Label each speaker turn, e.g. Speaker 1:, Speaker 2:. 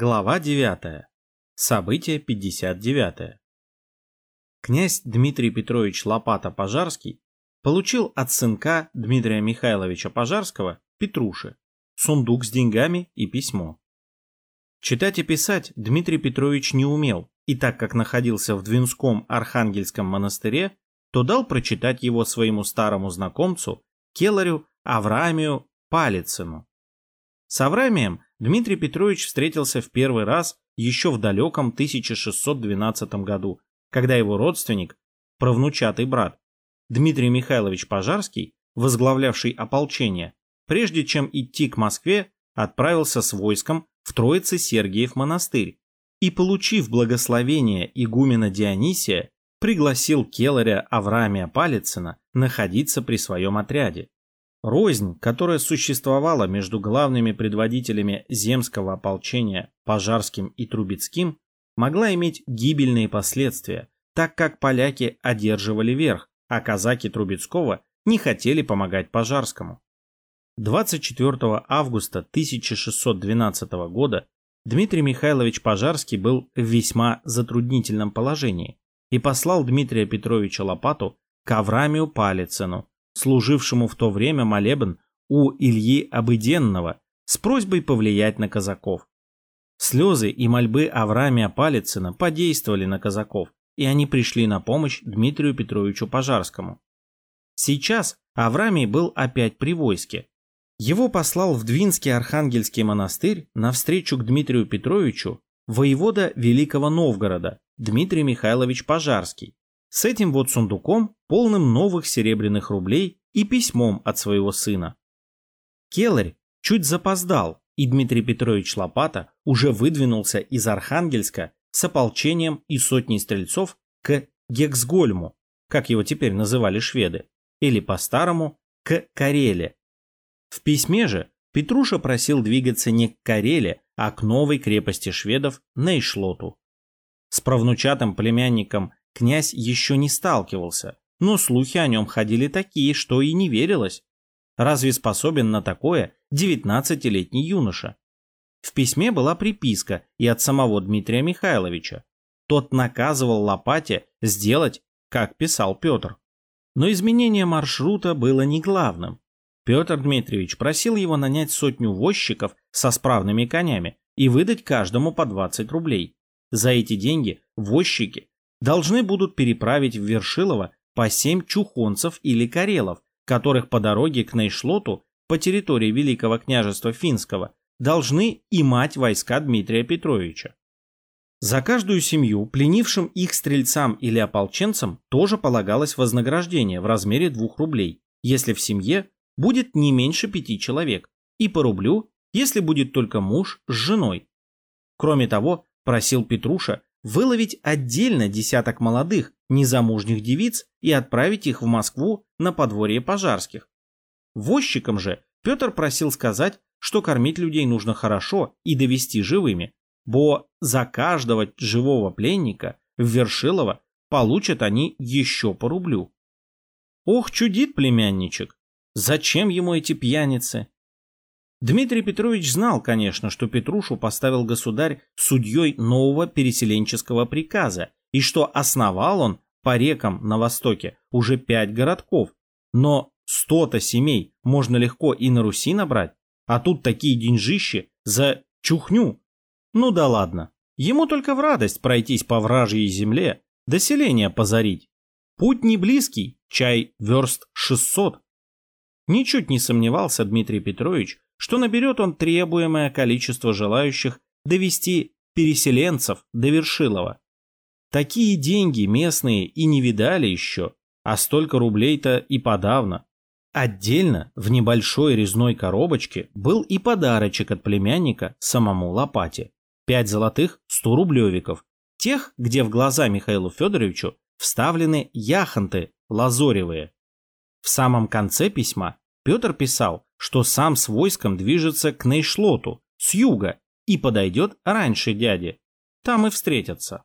Speaker 1: Глава 9. Событие 59. Князь Дмитрий Петрович Лопата-Пожарский получил от сынка Дмитрия Михайловича Пожарского, Петруши, сундук с деньгами и письмо. Читать и писать Дмитрий Петрович не умел, и так как находился в Двинском Архангельском монастыре, то дал прочитать его своему старому знакомцу, келарю Авраамию Палицыну. С Авраамием Дмитрий Петрович встретился в первый раз еще в далеком 1612 году, когда его родственник, правнучатый брат, Дмитрий Михайлович Пожарский, возглавлявший ополчение, прежде чем идти к Москве, отправился с войском в Троице-Сергиев монастырь и, получив благословение игумена Дионисия, пригласил келаря Авраамия Палицына находиться при своем отряде. Рознь, которая существовала между главными предводителями земского ополчения Пожарским и Трубецким, могла иметь гибельные последствия, так как поляки одерживали верх, а казаки Трубецкого не хотели помогать Пожарскому. 24 августа 1612 года Дмитрий Михайлович Пожарский был в весьма затруднительном положении и послал Дмитрия Петровича Лопату к Аврамию Палицыну, служившему в то время молебен у Ильи Обыденного с просьбой повлиять на казаков. Слезы и мольбы Авраамия Палицына подействовали на казаков, и они пришли на помощь Дмитрию Петровичу Пожарскому. Сейчас Авраамий был опять при войске. Его послал в Двинский Архангельский монастырь навстречу к Дмитрию Петровичу воевода Великого Новгорода Дмитрий Михайлович Пожарский, с этим вот сундуком, полным новых серебряных рублей и письмом от своего сына. Келарь чуть запоздал, и Дмитрий Петрович Лопата уже выдвинулся из Архангельска с ополчением и сотней стрельцов к Гексгольму, как его теперь называли шведы, или по-старому к Кареле. В письме же Петруша просил двигаться не к Кареле, а к новой крепости шведов Нейшлоту. С правнучатым племянником князь еще не сталкивался, но слухи о нем ходили такие, что и не верилось. Разве способен на такое девятнадцатилетний юноша? В письме была приписка и от самого Дмитрия Михайловича. Тот наказывал Лопате сделать, как писал Петр. Но изменение маршрута было не главным. Петр Дмитриевич просил его нанять сотню возчиков со справными конями и выдать каждому по 20 рублей. За эти деньги возчики должны будут переправить в Вершилово по семь чухонцев или карелов, которых по дороге к Нейшлоту по территории Великого княжества Финского должны имать войска Дмитрия Петровича. За каждую семью, пленившим их стрельцам или ополченцам, тоже полагалось вознаграждение в размере двух рублей, если в семье будет не меньше пяти человек, и по рублю, если будет только муж с женой. Кроме того, просил Петруша выловить отдельно десяток молодых, незамужних девиц и отправить их в Москву на подворье пожарских. Возчикам же Петр просил сказать, что кормить людей нужно хорошо и довести живыми, бо за каждого живого пленника в Вершилово получат они еще по рублю. Ох, чудит племянничек, зачем ему эти пьяницы? Дмитрий Петрович знал, конечно, что Петрушу поставил государь судьей нового переселенческого приказа и что основал он по рекам на востоке уже пять городков. Но сто-то семей можно легко и на Руси набрать, а тут такие деньжищи за чухню. Ну да ладно, ему только в радость пройтись по вражьей земле, доселение позарить. Путь не близкий, чай верст шестьсот. Ничуть не сомневался Дмитрий Петрович, что наберет он требуемое количество желающих довести переселенцев до Вершилова. Такие деньги местные и не видали еще, а столько рублей-то и подавно. Отдельно в небольшой резной коробочке был и подарочек от племянника самому Лопате. Пять золотых сто рублевиков, тех, где в глаза Михаилу Федоровичу вставлены яхонты лазоревые. В самом конце письма Петр писал, что сам с войском движется к Нейшлоту, с юга, и подойдет раньше дяди. Там и встретятся.